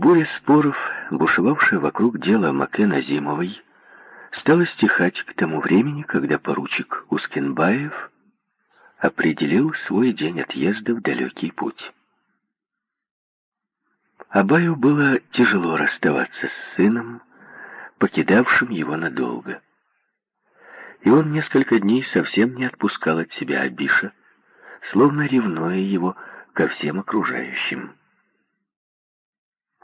Буря споров, бушевавшая вокруг дела Макен Зимовой, стала стихать к тому времени, когда поручик Ускенбаев определил свой день отъезда в далекий путь. Абаю было тяжело расставаться с сыном, покидавшим его надолго. И он несколько дней совсем не отпускал от себя Абиша, словно ревнуя его ко всем окружающим.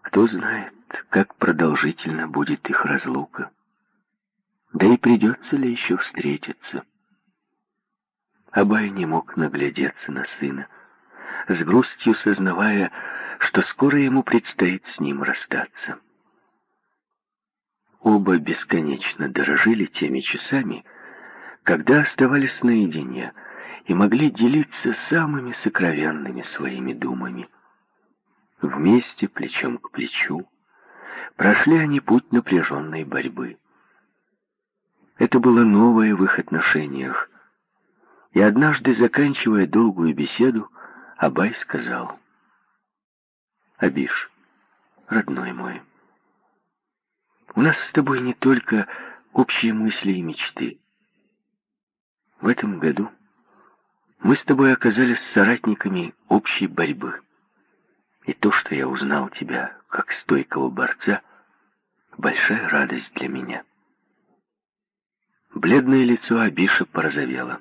Кто знает, как продолжительно будет их разлука. Да и придется ли еще встретиться. Абай не мог наглядеться на сына, с грустью сознавая, что скоро ему предстоит с ним расстаться. Оба бесконечно дорожили теми часами, когда оставались наедине и могли делиться самыми сокровенными своими думами. Вместе, плечом к плечу, прошли они путь напряженной борьбы. Это было новое в их отношениях. И однажды, заканчивая долгую беседу, Абай сказал, «Абиш, родной мой, у нас с тобой не только общие мысли и мечты. В этом году мы с тобой оказались соратниками общей борьбы. И то, что я узнал тебя как стойкого борца, большая радость для меня. Бледное лицо Абиша порозовело.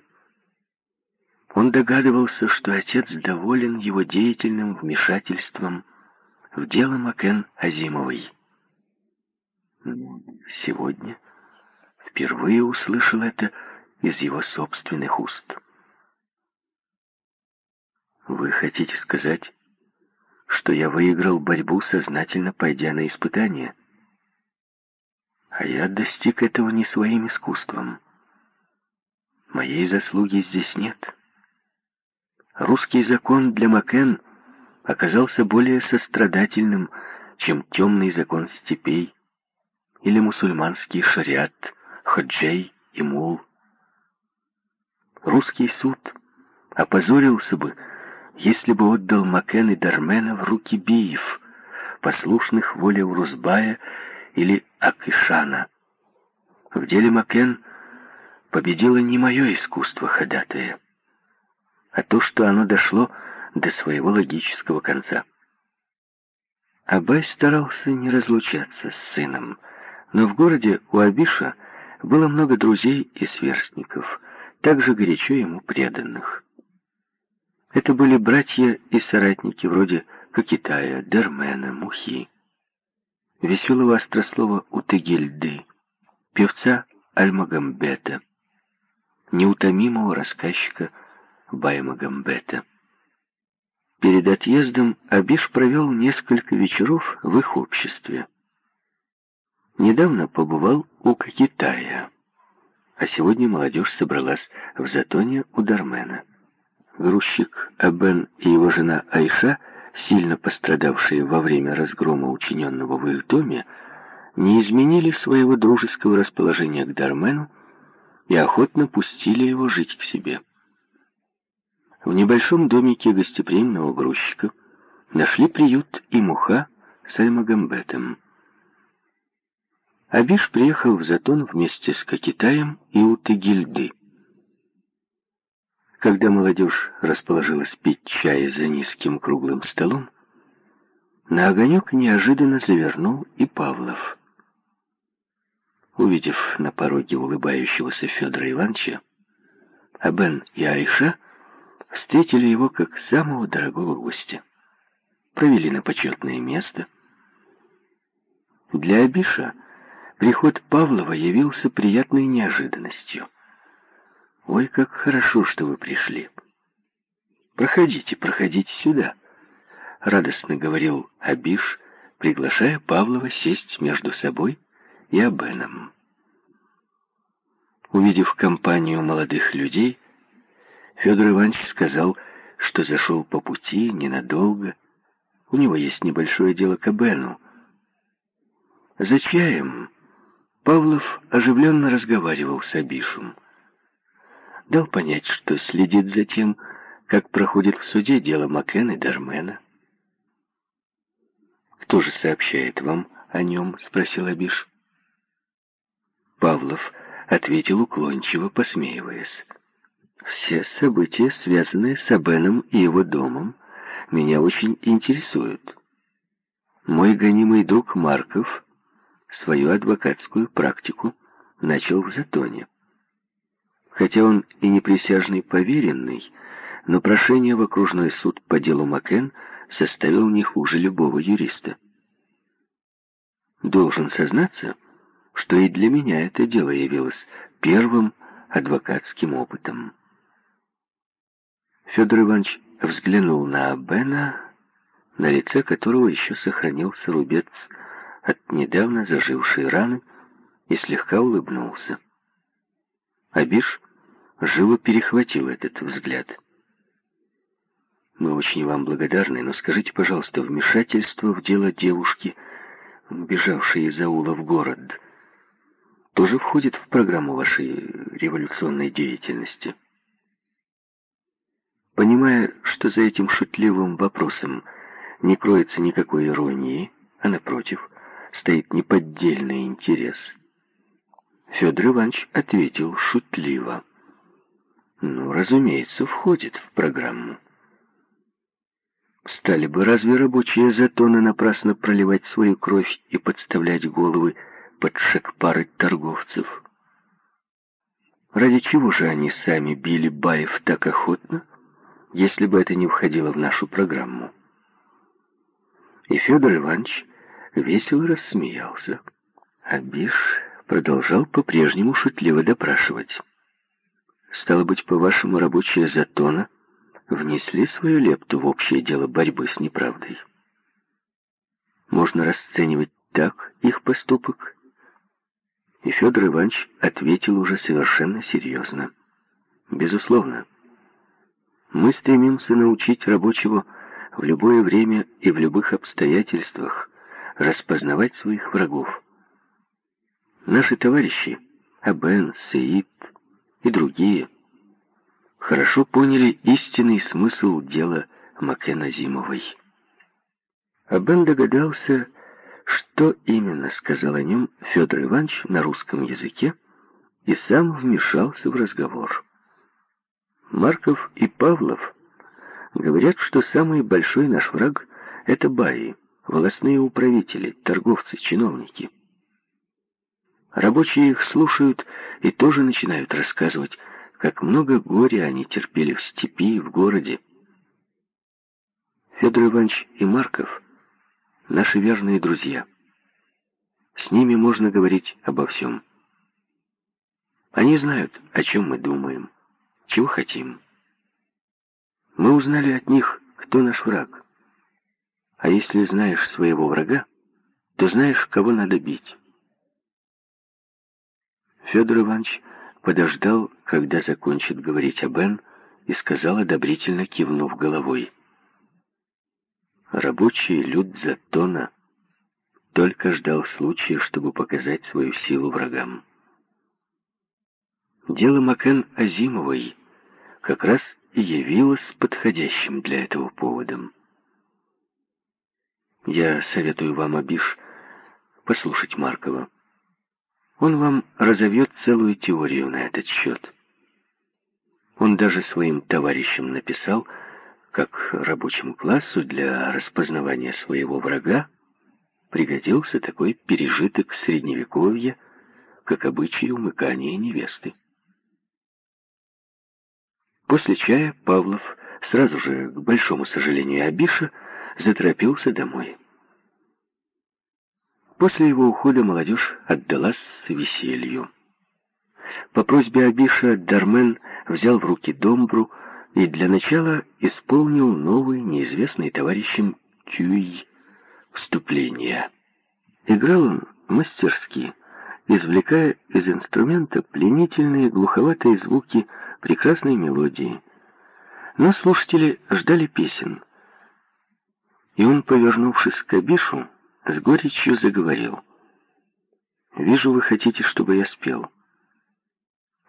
Он догадывался, что отец доволен его деятельным вмешательством в дело Макен Азимовой. Сегодня впервые услышал это из его собственных уст. «Вы хотите сказать, что я выиграл борьбу, сознательно пойдя на испытание. А я достиг этого не своим искусством. Моей заслуги здесь нет. Русский закон для Макен оказался более сострадательным, чем темный закон степей или мусульманский шариат, хаджей и мул. Русский суд опозорился бы, если бы отдал Макен и Дармена в руки биев, послушных воле Урузбая или Акишана. В деле Макен победило не мое искусство ходатая, а то, что оно дошло до своего логического конца. Абай старался не разлучаться с сыном, но в городе у Абиша было много друзей и сверстников, также горячо ему преданных. Это были братья и соратники вроде Кокитая, Дермена, Мухи, веселого острослова Утыгельды, певца Альмагамбета, неутомимого рассказчика Баймагамбета. Перед отъездом Абиш провел несколько вечеров в их обществе. Недавно побывал у Кокитая, а сегодня молодежь собралась в Затоне у Дармена. Грузчик Абен и его жена Айша, сильно пострадавшие во время разгрома, учиненного в их доме, не изменили своего дружеского расположения к Дармену и охотно пустили его жить к себе. В небольшом домике гостеприимного грузчика нашли приют и муха с Альмагамбетом. Абиш приехал в Затон вместе с Кокитаем и Утыгильды. Когда молодежь расположилась пить чай за низким круглым столом, на огонек неожиданно завернул и Павлов. Увидев на пороге улыбающегося Федора Ивановича, Абен и Айша встретили его как самого дорогого гостя. Провели на почетное место. Для Абиша приход Павлова явился приятной неожиданностью. «Ой, как хорошо, что вы пришли. Проходите, проходите сюда», — радостно говорил Абиш, приглашая Павлова сесть между собой и Абеном. Увидев компанию молодых людей, Федор Иванович сказал, что зашел по пути ненадолго. У него есть небольшое дело к Абену. За чаем Павлов оживленно разговаривал с Абишем дал понять, что следит за тем, как проходит в суде дело Макен и Дармена. «Кто же сообщает вам о нем?» — спросил Абиш. Павлов ответил уклончиво, посмеиваясь. «Все события, связанные с Абеном и его домом, меня очень интересуют. Мой гонимый друг Марков свою адвокатскую практику начал в Затоне. Хотя он и не присяжный поверенный, но прошение в окружной суд по делу Макен составил не хуже любого юриста. Должен сознаться, что и для меня это дело явилось первым адвокатским опытом. Федор Иванович взглянул на Бена, на лице которого еще сохранился рубец от недавно зажившей раны, и слегка улыбнулся. Абиш живо перехватил этот взгляд. «Мы очень вам благодарны, но скажите, пожалуйста, вмешательство в дело девушки, бежавшей из аула в город, тоже входит в программу вашей революционной деятельности?» Понимая, что за этим шутливым вопросом не кроется никакой иронии, а напротив, стоит неподдельный интерес, Федор Иванович ответил шутливо. Ну, разумеется, входит в программу. Стали бы разве рабочие затоны напрасно проливать свою кровь и подставлять головы под шекпары торговцев? Ради чего же они сами били Баев так охотно, если бы это не входило в нашу программу? И Федор Иванович весело рассмеялся. А Биш продолжал по-прежнему шутливо допрашивать. «Стало быть, по-вашему, рабочие Затона внесли свою лепту в общее дело борьбы с неправдой? Можно расценивать так их поступок?» И Федор Иванович ответил уже совершенно серьезно. «Безусловно, мы стремимся научить рабочего в любое время и в любых обстоятельствах распознавать своих врагов. Наши товарищи, Абен, Сеид и другие, хорошо поняли истинный смысл дела Макена Зимовой. Абен догадался, что именно сказал о нем Федор Иванович на русском языке, и сам вмешался в разговор. Марков и Павлов говорят, что самый большой наш враг — это баи, волосные управители, торговцы, чиновники. Рабочие их слушают и тоже начинают рассказывать, как много горя они терпели в степи и в городе. Федор Иванович и Марков — наши верные друзья. С ними можно говорить обо всем. Они знают, о чем мы думаем, чего хотим. Мы узнали от них, кто наш враг. А если знаешь своего врага, то знаешь, кого надо бить. Федор Иванович подождал, когда закончит говорить о Бен, и сказал, одобрительно кивнув головой. Рабочий люд Затона только ждал случая, чтобы показать свою силу врагам. Дело Макен Азимовой как раз и явилось подходящим для этого поводом. Я советую вам, Абиш, послушать Маркова. Он вам разовьет целую теорию на этот счет. Он даже своим товарищам написал, как рабочему классу для распознавания своего врага пригодился такой пережиток средневековья, как обычай умыкания невесты. После чая Павлов, сразу же, к большому сожалению Абиша, заторопился домой. После его ухода молодежь отдалась веселью. По просьбе Абиша Дармен взял в руки домбру и для начала исполнил новый, неизвестный товарищем тюй вступление. Играл он мастерски, извлекая из инструмента пленительные глуховатые звуки прекрасной мелодии. Но слушатели ждали песен. И он, повернувшись к Абишу, с горечью заговорил. «Вижу, вы хотите, чтобы я спел.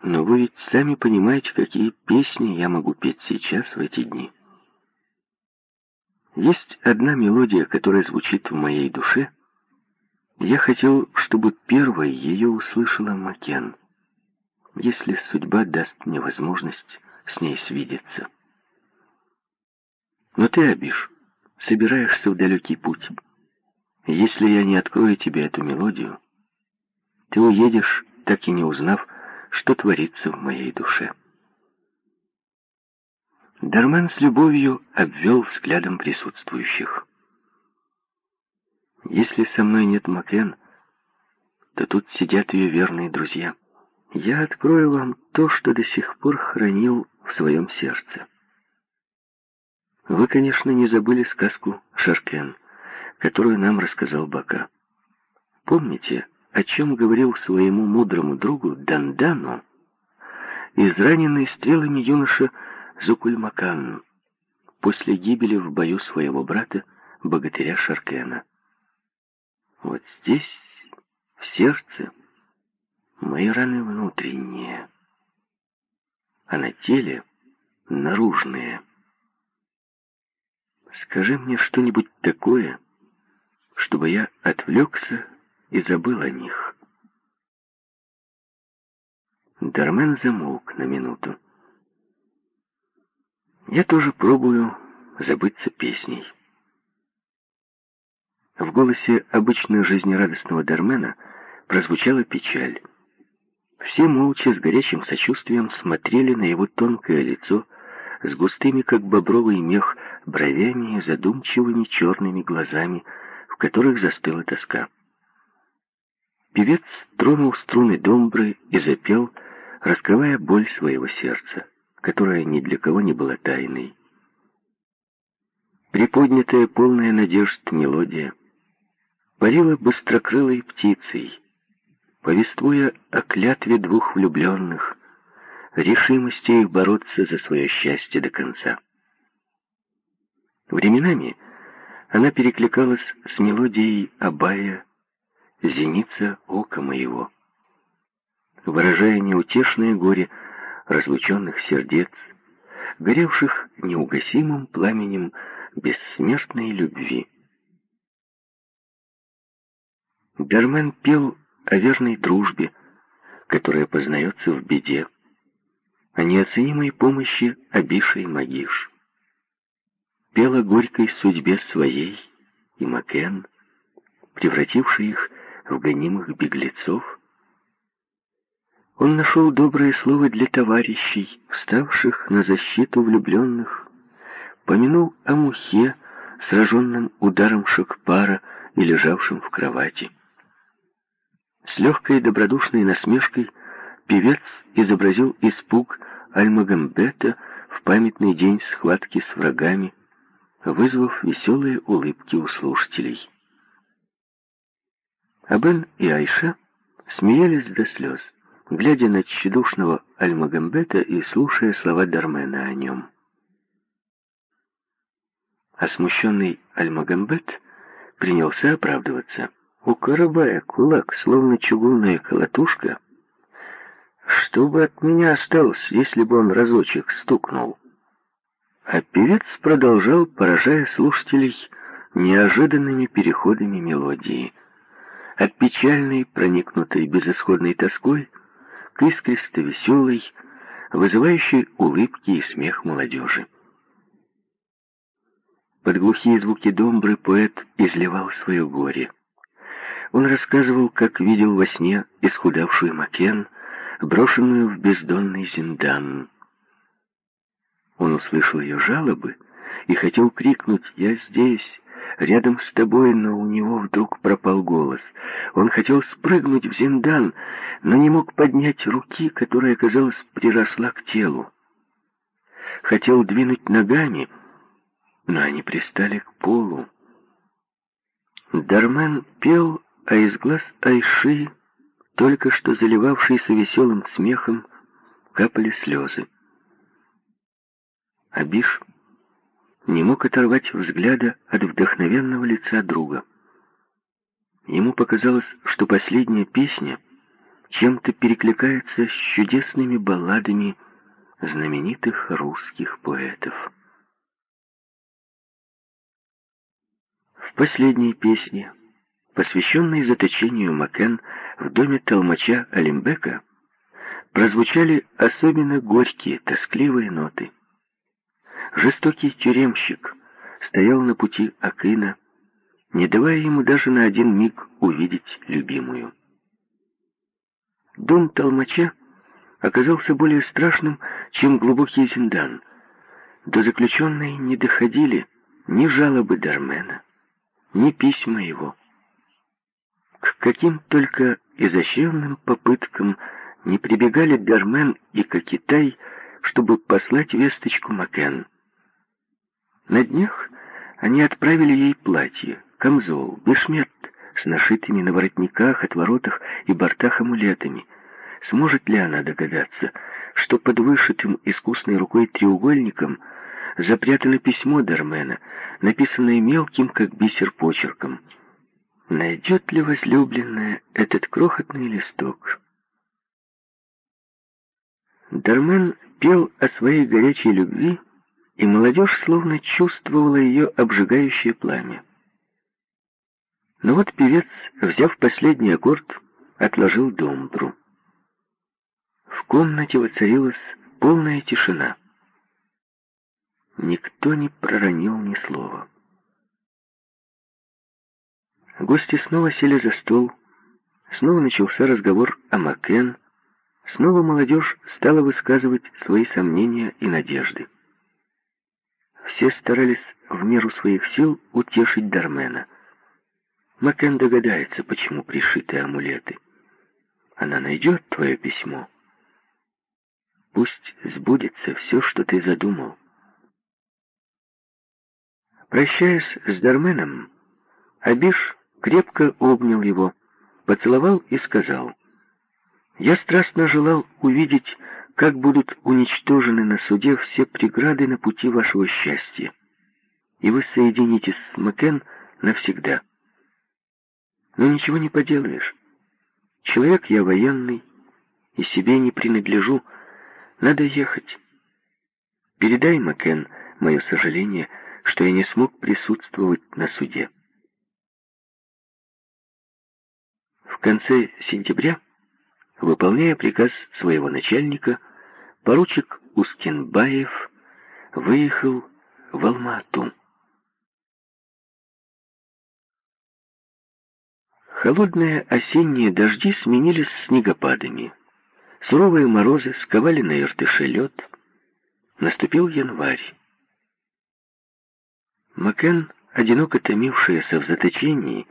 Но вы ведь сами понимаете, какие песни я могу петь сейчас, в эти дни. Есть одна мелодия, которая звучит в моей душе. Я хотел, чтобы первой ее услышала Макен, если судьба даст мне возможность с ней свидеться. Но ты, Абиш, собираешься в далекий путь. Если я не открою тебе эту мелодию, ты уедешь, так и не узнав, что творится в моей душе. Дармен с любовью обвел взглядом присутствующих. Если со мной нет Макен, то тут сидят ее верные друзья. Я открою вам то, что до сих пор хранил в своем сердце. Вы, конечно, не забыли сказку «Шаркен», которую нам рассказал Бака. Помните, о чем говорил своему мудрому другу Дандану израненный стрелами юноша Зукульмакан после гибели в бою своего брата, богатыря Шаркена. Вот здесь, в сердце, мои раны внутренние, а на теле наружные. Скажи мне что-нибудь такое, чтобы я отвлекся и забыл о них. Дармен замолк на минуту. Я тоже пробую забыться песней. В голосе обычно жизнерадостного Дармена прозвучала печаль. Все молча, с горячим сочувствием смотрели на его тонкое лицо, с густыми, как бобровый мех, бровями и задумчивыми черными глазами, в которых застыла тоска. Певец тронул струны домбры и запел, раскрывая боль своего сердца которая ни для кого не была тайной. Приподнятая, полная надежд мелодия парила быстрокрылой птицей, повествуя о клятве двух влюбленных, решимости их бороться за свое счастье до конца. Временами она перекликалась с мелодией Абая «Зеница ока моего», выражая неутешное горе разлученных сердец, горевших неугасимым пламенем бессмертной любви. Бермен пел о верной дружбе, которая познается в беде, о неоценимой помощи Абишей Магиш. Пел о горькой судьбе своей и Макен, превратившей их в гонимых беглецов, он нашел доброе слово для товарищей, вставших на защиту влюбленных, помянул о мухе, сраженном ударом шокпара и лежавшем в кровати. С легкой добродушной насмешкой певец изобразил испуг Альмагамбета в памятный день схватки с врагами, вызвав веселые улыбки у слушателей. Абен и Айша смеялись до слез глядя на тщедушного Альмагамбета и слушая слова Дармена о нем. А смущенный Альмагамбет принялся оправдываться. У Карабая кулак, словно чугунная колотушка. Что бы от меня осталось, если бы он разочек стукнул? А певец продолжал, поражая слушателей неожиданными переходами мелодии. От печальной, проникнутой безысходной тоской, к искристо веселой, вызывающей улыбки и смех молодежи. Под глухие звуки домбры поэт изливал свое горе. Он рассказывал, как видел во сне исхудавшую Макен, брошенную в бездонный зиндан. Он услышал ее жалобы и хотел крикнуть «Я здесь! рядом с тобой, но у него вдруг пропал голос. Он хотел спрыгнуть в зиндан, но не мог поднять руки, которая, казалось, приросла к телу. Хотел двинуть ногами, но они пристали к полу. Дармен пел, а из глаз Айши, только что заливавшийся веселым смехом, капали слезы. Абиш не мог оторвать взгляда от вдохновенного лица друга. Ему показалось, что последняя песня чем-то перекликается с чудесными балладами знаменитых русских поэтов. последней песне, посвященной заточению Макен в доме толмача Алимбека, прозвучали особенно горькие, тоскливые ноты. Жестокий тюремщик стоял на пути Акына, не давая ему даже на один миг увидеть любимую. Дом толмача оказался более страшным, чем глубокий зиндан. До заключенной не доходили ни жалобы Дармена, ни письма его. К каким только изощренным попыткам не прибегали Дармен и Кокитай, чтобы послать весточку Макен. На днях они отправили ей платье, камзол, бешмет с нашитыми на воротниках, отворотах и бортах амулетами. Сможет ли она догадаться, что под вышитым искусной рукой треугольником запрятано письмо Дармена, написанное мелким, как бисер, почерком? Найдет ли возлюбленная этот крохотный листок? Дармен пел о своей горячей любви, и молодежь словно чувствовала ее обжигающее пламя. Но вот певец, взяв последний аккорд, отложил домбру. В комнате воцарилась полная тишина. Никто не проронил ни слова. Гости снова сели за стол. Снова начался разговор о Макен. Снова молодежь стала высказывать свои сомнения и надежды. Все старались в меру своих сил утешить Дармена. Макен догадается, почему пришиты амулеты. Она найдет твое письмо. Пусть сбудется все, что ты задумал. Прощаясь с Дарменом, Абиш крепко обнял его, поцеловал и сказал, «Я страстно желал увидеть, как будут уничтожены на суде все преграды на пути вашего счастья, и вы соединитесь с Макен навсегда». Но ничего не поделаешь. Человек я военный, и себе не принадлежу. Надо ехать. Передай, Макен, мое сожаление, что я не смог присутствовать на суде. В конце сентября, выполняя приказ своего начальника, поручик Ускенбаев выехал в Алмату. Холодные осенние дожди сменились снегопадами. Суровые морозы сковали на Иртыше лед. Наступил январь. Макен, одиноко томившаяся в заточении,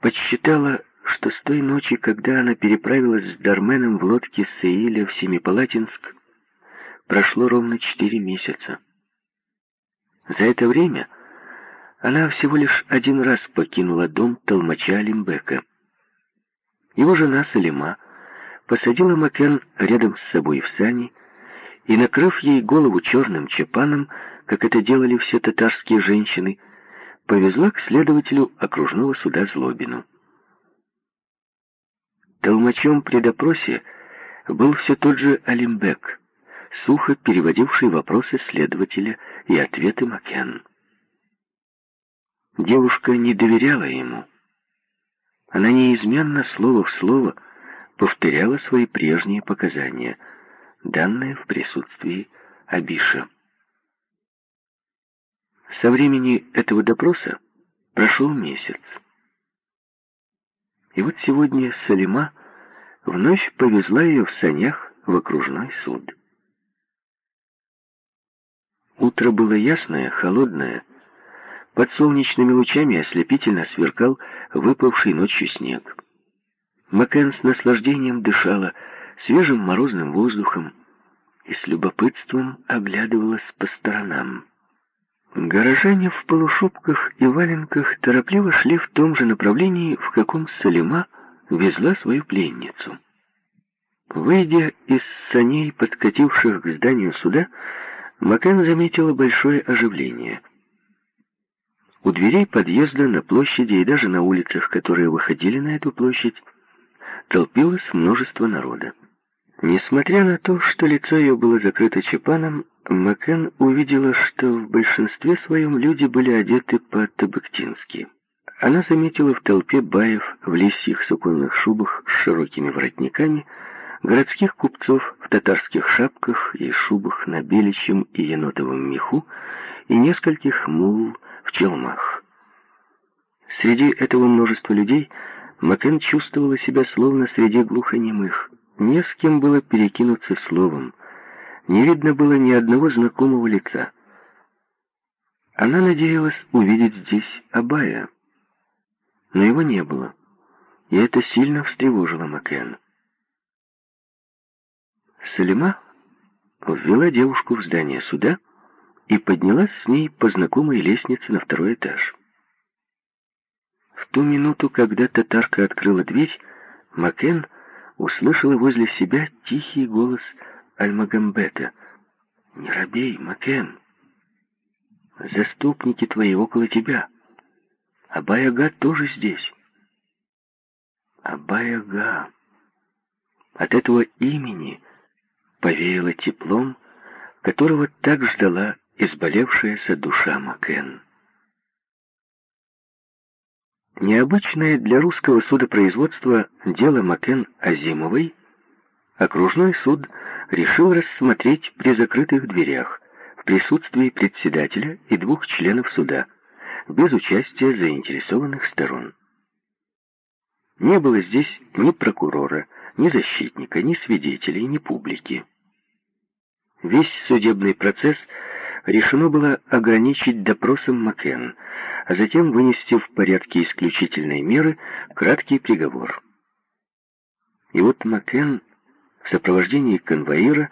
подсчитала, что с той ночи, когда она переправилась с Дарменом в лодке Сеиля в Семипалатинск, прошло ровно четыре месяца. За это время она всего лишь один раз покинула дом толмача Алимбека. Его жена Салима посадила Макен рядом с собой в сани и, накрыв ей голову черным чапаном, как это делали все татарские женщины, повезла к следователю окружного суда Злобину. Толмачом при допросе был все тот же Алимбек, сухо переводивший вопросы следователя и ответы Макен. Девушка не доверяла ему. Она неизменно, слово в слово, повторяла свои прежние показания, данные в присутствии Абиша. Со времени этого допроса прошел месяц. И вот сегодня Салима вновь повезла ее в санях в окружной суд. Утро было ясное, холодное, под солнечными лучами ослепительно сверкал выпавший ночью снег. Макен с наслаждением дышала свежим морозным воздухом и с любопытством оглядывалась по сторонам. Горожане в полушубках и валенках торопливо шли в том же направлении, в каком Салима везла свою пленницу. Выйдя из саней, подкативших к зданию суда, Макен заметила большое оживление — у дверей подъезда на площади и даже на улицах, которые выходили на эту площадь, толпилось множество народа. Несмотря на то, что лицо ее было закрыто чепаном, Макен увидела, что в большинстве своем люди были одеты по-табыктински. она заметила в толпе баев в лисьих суконных шубах с широкими воротниками, городских купцов в татарских шапках и шубах на беличьем и енотовом меху и нескольких мул в челмах. Среди этого множества людей Макен чувствовала себя словно среди глухонемых. Не с кем было перекинуться словом. Не видно было ни одного знакомого лица. Она надеялась увидеть здесь Абая, но его не было, и это сильно встревожило Макен. Салима ввела девушку в здание суда и поднялась с ней по знакомой лестнице на второй этаж. В ту минуту, когда татарка открыла дверь, Макен услышала возле себя тихий голос Альмагамбета. «Не робей, Макен! Заступники твои около тебя. Абай-ага тоже здесь». Абай-ага. От этого имени повеяло теплом, которого так ждала изболевшаяся душа Макен. Необычное для русского судопроизводства дело Макен Азимовой окружной суд решил рассмотреть при закрытых дверях в присутствии председателя и двух членов суда, без участия заинтересованных сторон. Не было здесь ни прокурора, ни защитника, ни свидетелей, ни публики. Весь судебный процесс решено было ограничить допросом Макен, а затем вынести в порядке исключительной меры краткий приговор. И вот Макен в сопровождении конвоира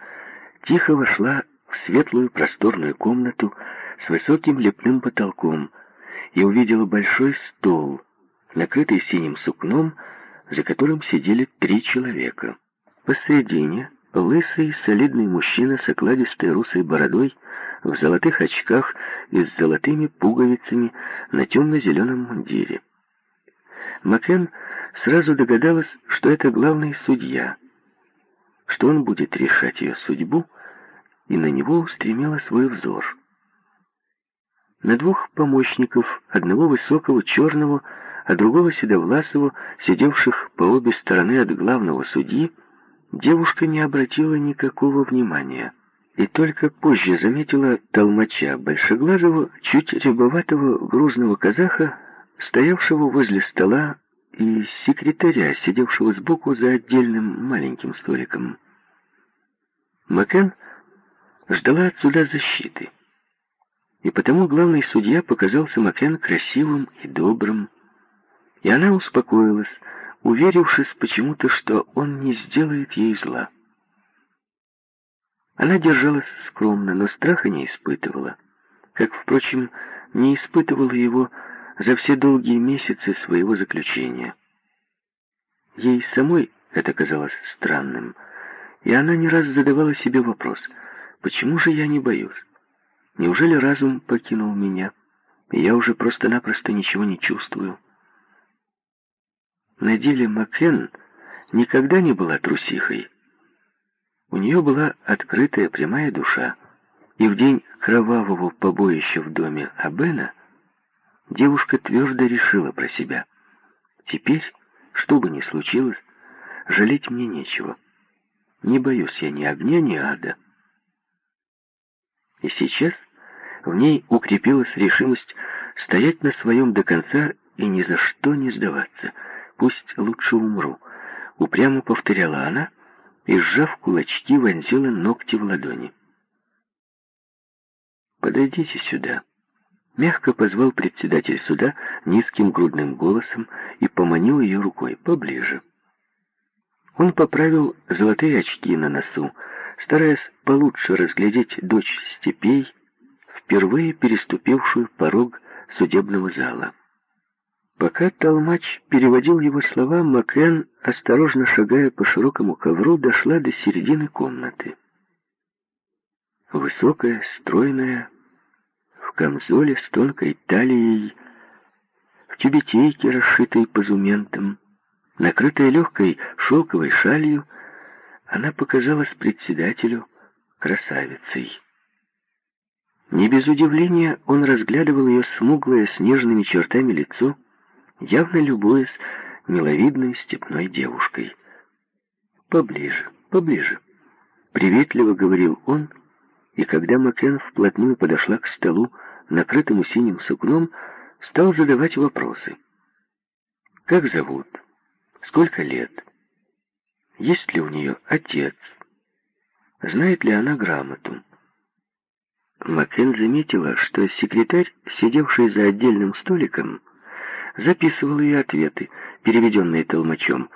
тихо вошла в светлую просторную комнату с высоким лепным потолком и увидела большой стол, накрытый синим сукном, за которым сидели три человека. Посредине лысый солидный мужчина с окладистой русой бородой в золотых очках и с золотыми пуговицами на темно-зеленом мундире. Макен сразу догадалась, что это главный судья, что он будет решать ее судьбу, и на него устремила свой взор. На двух помощников, одного высокого черного, а другого седовласого, сидевших по обе стороны от главного судьи, девушка не обратила никакого внимания и только позже заметила толмача большеглазого, чуть рябоватого грузного казаха, стоявшего возле стола, и секретаря, сидевшего сбоку за отдельным маленьким столиком. Макен ждала отсюда защиты, и потому главный судья показался Макен красивым и добрым, и она успокоилась, уверившись почему-то, что он не сделает ей зла. Она держалась скромно, но страха не испытывала, как, впрочем, не испытывала его за все долгие месяцы своего заключения. Ей самой это казалось странным, и она не раз задавала себе вопрос, почему же я не боюсь? Неужели разум покинул меня, и я уже просто-напросто ничего не чувствую? На деле Макен никогда не была трусихой, у нее была открытая прямая душа, и в день кровавого побоища в доме Абена девушка твердо решила про себя. Теперь, что бы ни случилось, жалеть мне нечего. Не боюсь я ни огня, ни ада. И сейчас в ней укрепилась решимость стоять на своем до конца и ни за что не сдаваться. Пусть лучше умру, упрямо повторяла она, и, сжав кулачки, вонзила ногти в ладони. «Подойдите сюда», — мягко позвал председатель суда низким грудным голосом и поманил ее рукой поближе. Он поправил золотые очки на носу, стараясь получше разглядеть дочь степей, впервые переступившую порог судебного зала. Пока толмач переводил его слова, Макен, осторожно шагая по широкому ковру, дошла до середины комнаты. Высокая, стройная, в камзоле с тонкой талией, в тюбетейке, расшитой позументом, накрытая легкой шелковой шалью, она показалась председателю красавицей. Не без удивления он разглядывал ее смуглое снежными чертами лицо, явно любуясь миловидной степной девушкой. «Поближе, поближе», — приветливо говорил он, и когда Макен вплотную подошла к столу, накрытому синим сукном, стал задавать вопросы. Как зовут? Сколько лет? Есть ли у нее отец? Знает ли она грамоту? Макен заметила, что секретарь, сидевший за отдельным столиком, записывал ее ответы, переведенные толмачом,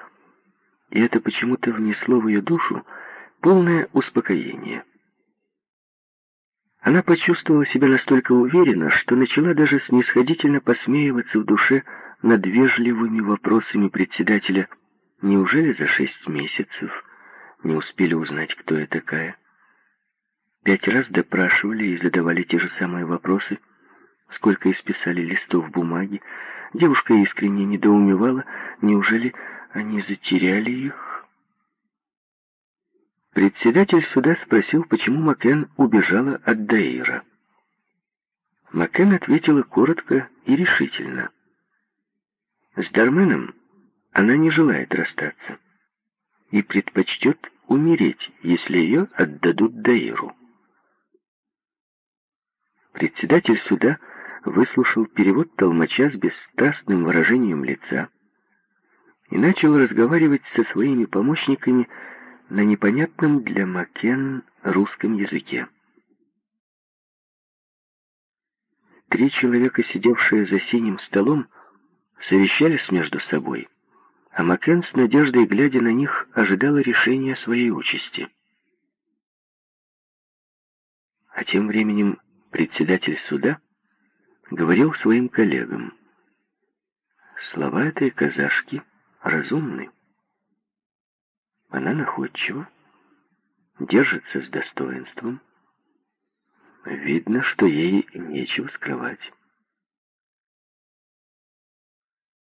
и это почему-то внесло в ее душу полное успокоение. Она почувствовала себя настолько уверенно, что начала даже снисходительно посмеиваться в душе над вежливыми вопросами председателя «Неужели за шесть месяцев не успели узнать, кто я такая?» Пять раз допрашивали и задавали те же самые вопросы, сколько исписали листов бумаги. Девушка искренне недоумевала, неужели они затеряли их? Председатель суда спросил, почему Макен убежала от Даира. Макен ответила коротко и решительно. С Дарменом она не желает расстаться и предпочтет умереть, если ее отдадут Даиру. Председатель суда выслушал перевод толмача с бесстрастным выражением лица и начал разговаривать со своими помощниками на непонятном для Макен русском языке. Три человека, сидевшие за синим столом, совещались между собой, а Макен с надеждой, глядя на них, ожидала решения своей участи. А тем временем председатель суда говорил своим коллегам. Слова этой казашки разумны. Она находчива, держится с достоинством. Видно, что ей нечего скрывать.